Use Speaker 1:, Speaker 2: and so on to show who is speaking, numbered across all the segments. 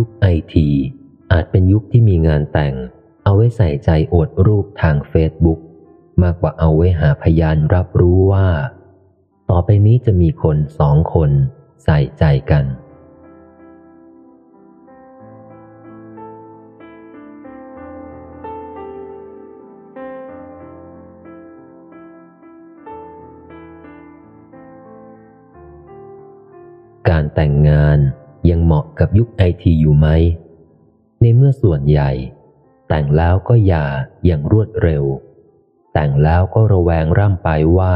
Speaker 1: ยุคไอที อาจเป็นยุคที่มีงานแต่ง เอาไว้ใส่ใจอดรูปทางเฟซบุ๊กมากกว่าเอาไว้หาพยานรับรู้ว่า ต่อไปนี้จะมีคนสองคนใส่ใจกัน การแต่งงาน ยังเหมาะกับยุคไอทีอยู่ไหม ในเมื่อส่วนใหญ่ แต่งแล้วก็หย่าอย่างรวดเร็ว แต่งแล้วก็ระแวงร่ำไปว่า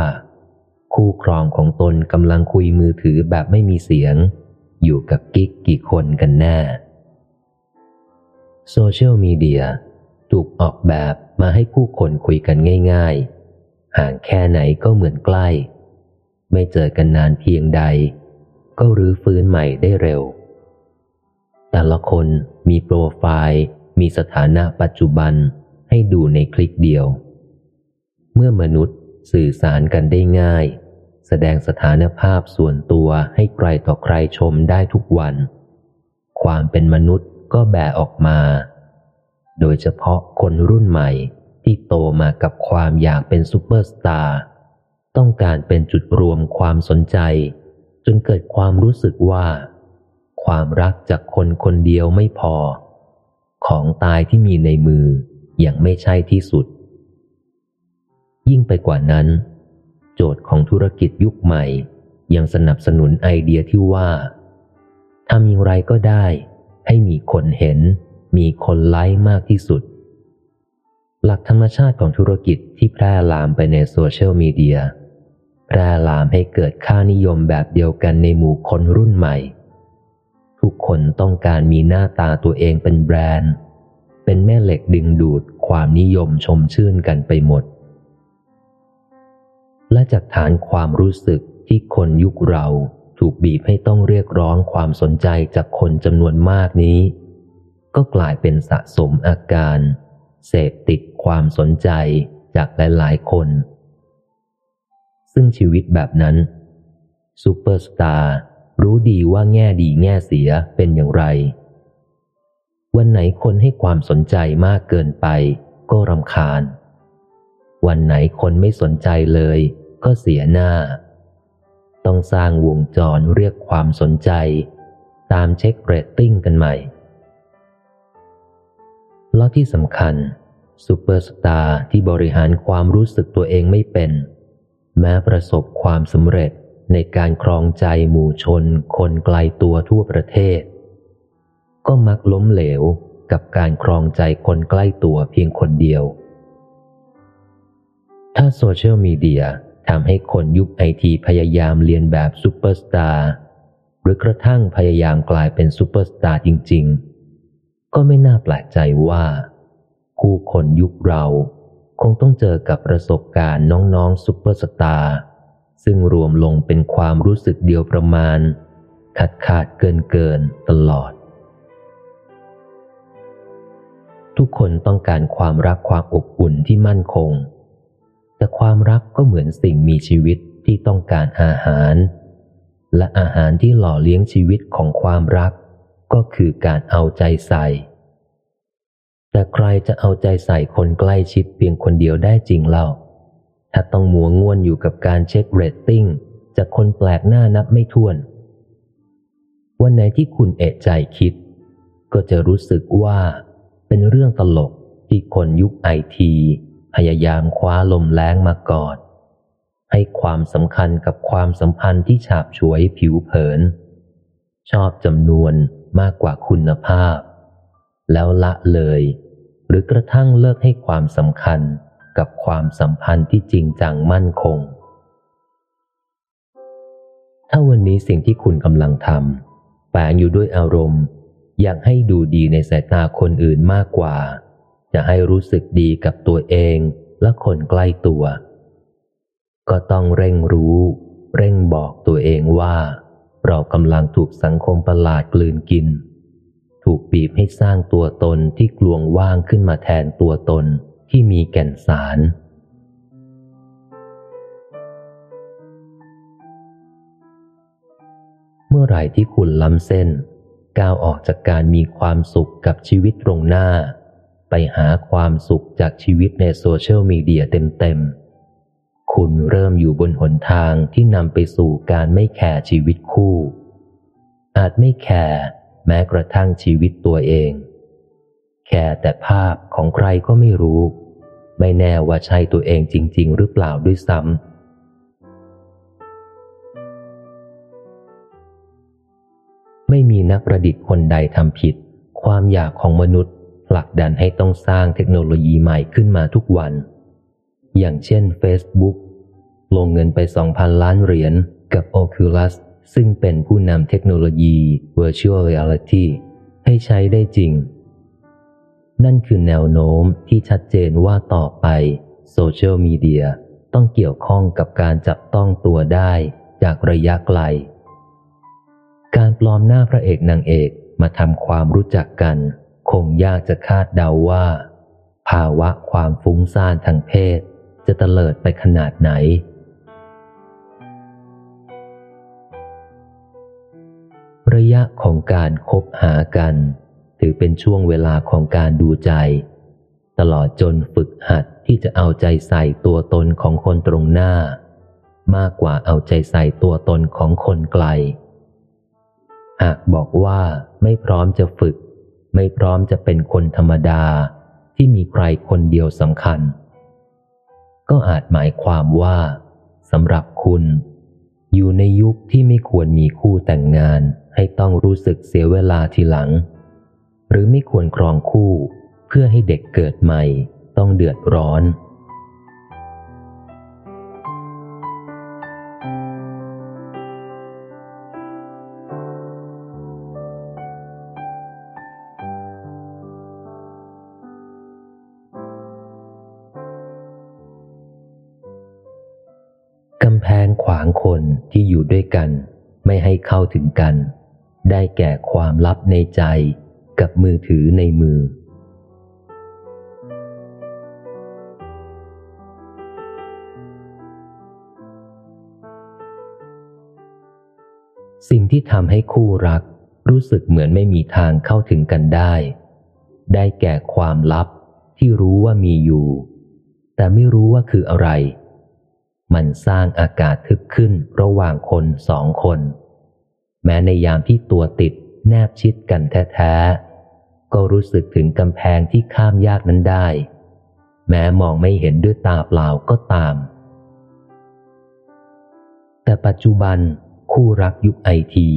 Speaker 1: คู่ครองของตนกำลังคุยมือถือแบบไม่มีเสียง อยู่กับกิ๊กกี่คนกันแน่โซเชียลมีเดียถูกออกแบบมาให้ผู้คนคุยกันง่าย ๆ ห่างแค่ไหนก็เหมือนใกล้ ไม่เจอกันนานเพียงใด ก็รื้อฟื้นใหม่ได้เร็ว แต่ละคนมีโปรไฟล์ มีสถานะปัจจุบันให้ดูในคลิกเดียว เมื่อมนุษย์สื่อสารกันได้ง่าย แสดงสถานภาพส่วนตัวให้ใครต่อใครชมได้ทุกวัน ความเป็นมนุษย์ก็แบออกมา โดยเฉพาะคนรุ่นใหม่ที่โตมากับความอยากเป็นซูเปอร์สตาร์ต้องการเป็นจุดรวมความสนใจ จนเกิดความรู้สึกว่า ความรักจากคนคนเดียวไม่พอ ของตายที่มีในมืออย่างไม่ใช่ที่สุด ยิ่งไปกว่านั้น โจทย์ของธุรกิจยุคใหม่ ยังสนับสนุนไอเดียที่ว่าทำอย่างไรก็ได้ ให้มีคนเห็น มีคนไลค์มากที่สุด หลักธรรมชาติของธุรกิจที่แพร่ลามไปในโซเชียลมีเดีย ร่ลามให้เกิดค่านิยมแบบเดียวกันในหมู่คนรุ่นใหม่ ทุกคนต้องการมีหน้าตาตัวเองเป็นแบรนด์ เป็นแม่เหล็กดึงดูดความนิยมชมชื่นกันไปหมด และจากฐานความรู้สึกที่คนยุคเราถูกบีบให้ต้องเรียกร้องความสนใจจากคนจำนวนมากนี้ ก็กลายเป็นสะสมอาการ เสพติดความสนใจจากหลายๆคน ซึ่งชีวิตแบบนั้นซูเปอร์สตาร์รู้ดีว่าแง่ดีแง่เสียเป็นอย่างไร วันไหนคนให้ความสนใจมากเกินไป ก็รำคาญ วันไหนคนไม่สนใจเลย ก็เสียหน้า ต้องสร้างวงจรเรียกความสนใจ ตามเช็คเรตติ้งกันใหม่ แล้วที่สำคัญซูเปอร์สตาร์ที่บริหารความรู้สึกตัวเองไม่เป็น แม้ประสบความสำเร็จในการครองใจหมู่ชนคนไกลตัวทั่วประเทศ ก็มักล้มเหลวกับการครองใจคนใกล้ตัวเพียงคนเดียว ถ้าโซเชียลมีเดียทำให้คนยุคไอทีพยายามเลียนแบบซูเปอร์สตาร์หรือกระทั่งพยายามกลายเป็นซูเปอร์สตาร์จริง ๆ ก็ไม่น่าแปลกใจว่า ผู้คนยุคเรา คงต้องเจอกับประสบการณ์น้องๆซูเปอร์สตาร์ซึ่งรวมลงเป็นความรู้สึกเดียวประมาณ ขาดขาดเกินเกินตลอด ทุกคนต้องการความรักความอบอุ่นที่มั่นคง แต่ความรักก็เหมือนสิ่งมีชีวิตที่ต้องการอาหาร และอาหารที่หล่อเลี้ยงชีวิตของความรัก ก็คือการเอาใจใส่ แต่ใครจะเอาใจใส่คนใกล้ชิดเพียงคนเดียวได้จริงเล่า ถ้าต้องมัวง่วนอยู่กับการเช็คเรตติ้งจากคนแปลกหน้านับไม่ถ้วน วันไหนที่คุณเอะใจคิด ก็จะรู้สึกว่าเป็นเรื่องตลกที่คนยุคไอทีพยายามคว้าลมแรงมากอด ให้ความสำคัญกับความสัมพันธ์ที่ฉาบฉวยผิวเผิน ชอบจำนวนมากกว่าคุณภาพ แล้วละเลย รือกระทั่งเลิกให้ความสำคัญกับความสัมพันธ์ที่จริงจังมั่นคง ถ้าวันนี้สิ่งที่คุณกำลังทำแฝงอยู่ด้วยอารมณ์ อยากให้ดูดีในสายตาคนอื่นมากกว่า จะให้รู้สึกดีกับตัวเองและคนใกล้ตัว ก็ต้องเร่งรู้ เร่งบอกตัวเองว่า เรากำลังถูกสังคมประหลาดกลืนกิน ถูกบีบให้สร้างตัวตนที่กลวงว่างขึ้นมาแทนตัวตนที่มีแก่นสาร เมื่อไหร่ที่คุณล้ำเส้น ก้าวออกจากการมีความสุขกับชีวิตตรงหน้า ไปหาความสุขจากชีวิตในโซเชียลมีเดียเต็มๆ คุณเริ่มอยู่บนหนทางที่นำไปสู่การไม่แคร์ชีวิตคู่ อาจไม่แคร์ แม้กระทั่งชีวิตตัวเอง แค่แต่ภาพของใครก็ไม่รู้ ไม่แน่ว่าใช่ตัวเองจริง ๆ หรือเปล่าด้วยซ้ำไม่มีนักประดิษฐ์คนใดทำผิด ความอยากของมนุษย์ผลักดันให้ต้องสร้างเทคโนโลยีใหม่ขึ้นมาทุกวัน อย่างเช่น Facebook ลงเงินไป 2,000 ล้านเหรียญกับ Oculus ซึ่งเป็นผู้นำเทคโนโลยี Virtual Reality ให้ใช้ได้จริง นั่นคือแนวโน้มที่ชัดเจนว่าต่อไปโซเชียลมีเดียต้องเกี่ยวข้องกับการจับต้องตัวได้จากระยะไกล การปลอมหน้าพระเอกนางเอกมาทำความรู้จักกัน คงยากจะคาดเดาว่า ภาวะความฟุ้งซ่านทางเพศ จะเตลิดไปขนาดไหน ระยะของการคบหากัน ถือเป็นช่วงเวลาของการดูใจ ตลอดจนฝึกหัดที่จะเอาใจใส่ตัวตนของคนตรงหน้า มากกว่าเอาใจใส่ตัวตนของคนไกล หากบอกว่าไม่พร้อมจะฝึก ไม่พร้อมจะเป็นคนธรรมดาที่มีใครคนเดียวสำคัญ ก็อาจหมายความว่าสำหรับคุณ อยู่ในยุคที่ไม่ควรมีคู่แต่งงานให้ต้องรู้สึกเสียเวลาทีหลัง หรือไม่ควรครองคู่เพื่อให้เด็กเกิดใหม่ต้องเดือดร้อน แพงขวางคนที่อยู่ด้วยกัน ไม่ให้เข้าถึงกัน ได้แก่ความลับในใจกับมือถือในมือ สิ่งที่ทำให้คู่รักรู้สึกเหมือนไม่มีทางเข้าถึงกันได้ ได้แก่ความลับที่รู้ว่ามีอยู่ แต่ไม่รู้ว่าคืออะไร มันสร้างอากาศทึบขึ้นระหว่างคนสองคน แม้ในยามที่ตัวติดแนบชิดกันแท้ๆ ก็รู้สึกถึงกำแพงที่ข้ามยากนั้นได้ แม้มองไม่เห็นด้วยตาเปล่าก็ตาม แต่ปัจจุบันคู่รักยุคไอที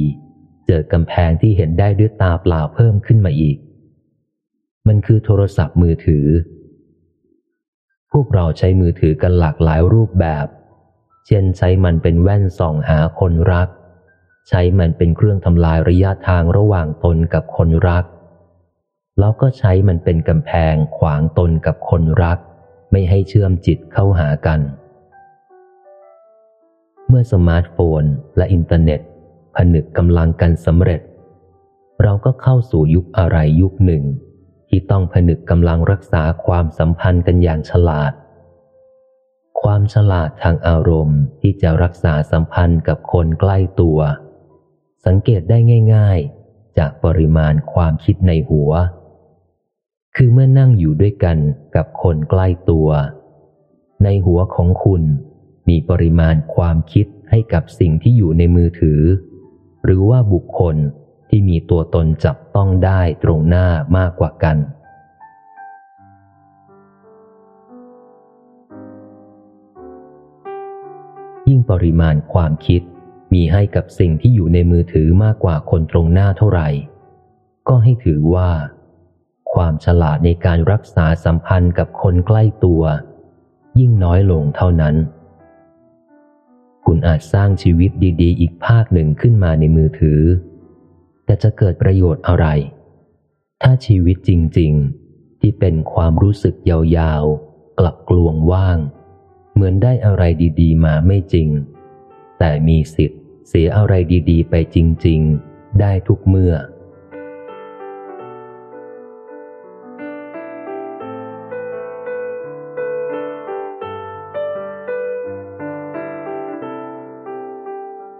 Speaker 1: เจอกำแพงที่เห็นได้ด้วยตาเปล่าเพิ่มขึ้นมาอีก มันคือโทรศัพท์มือถือ พวกเราใช้มือถือกันหลากหลายรูปแบบ เช่นใช้มันเป็นแว่นส่องหาคนรัก ใช้มันเป็นเครื่องทำลายระยะทางระหว่างตนกับคนรัก แล้วก็ใช้มันเป็นกำแพงขวางตนกับคนรัก ไม่ให้เชื่อมจิตเข้าหากัน เมื่อสมาร์ทโฟนและอินเทอร์เน็ต ผนึกกำลังกันสำเร็จ เราก็เข้าสู่ยุคอะไรยุคหนึ่ง ที่ต้องผนึกกำลังรักษาความสัมพันธ์กันอย่างฉลาด ความฉลาดทางอารมณ์ที่จะรักษาสัมพันธ์กับคนใกล้ตัว สังเกตได้ง่าย ๆ จากปริมาณความคิดในหัว คือเมื่อนั่งอยู่ด้วยกันกับคนใกล้ตัว ในหัวของคุณมีปริมาณความคิดให้กับสิ่งที่อยู่ในมือถือ หรือว่าบุคคลที่มีตัวตนจับต้องได้ตรงหน้ามากกว่ากัน ปริมาณความคิด มีให้กับสิ่งที่อยู่ในมือถือมากกว่าคนตรงหน้าเท่าไหร่ ก็ให้ถือว่า ความฉลาดในการรักษาสัมพันธ์กับคนใกล้ตัว ยิ่งน้อยลงเท่านั้น คุณอาจสร้างชีวิตดีๆ อีกภาคหนึ่งขึ้นมาในมือถือ แต่จะเกิดประโยชน์อะไร ถ้าชีวิตจริง ๆ ที่เป็นความรู้สึกยาวๆ กลับกลวงว่าง เหมือนได้อะไรดีๆ มาไม่จริง แต่มีสิทธิ์เสียอะไรดีๆ ไปจริง ๆ ได้ทุกเมื่อ